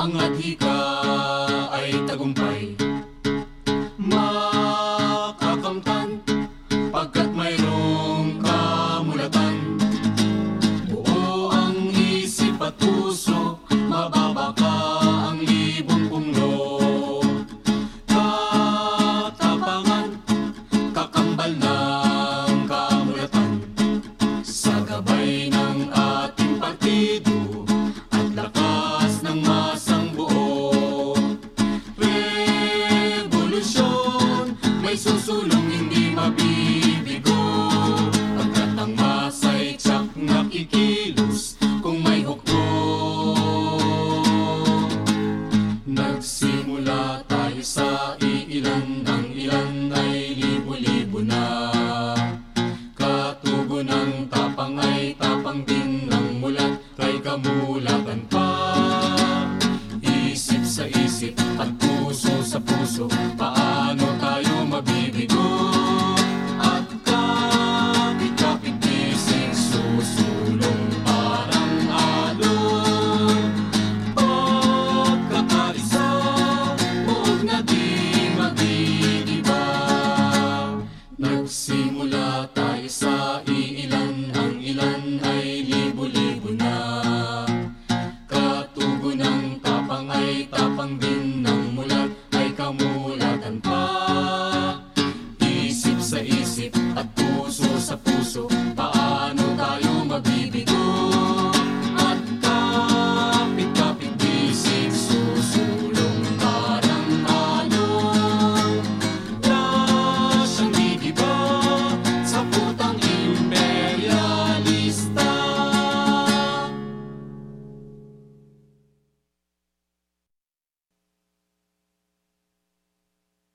mga hika ay tagumpay. Makakamtan pagkat mayroong kamulatan. Buo ang isip at puso, mababa ka ang libong pumlo Katapangan, kakambal ng kamulatan. Sa gabay ilan ay libo-libo na. Katubo ng tapang ay tapang din ng mulat Kay kamulatan pa. Isip sa isip at puso sa puso Paano tayo mabibigo? At kapit-kapit gising susulong parang alon Pagkakarisa, huwag na di Wala tayo sa iilan, ang ilan ay libo-libo na. Katugo ng tapang ay tapang din ng mulat. Ay kamu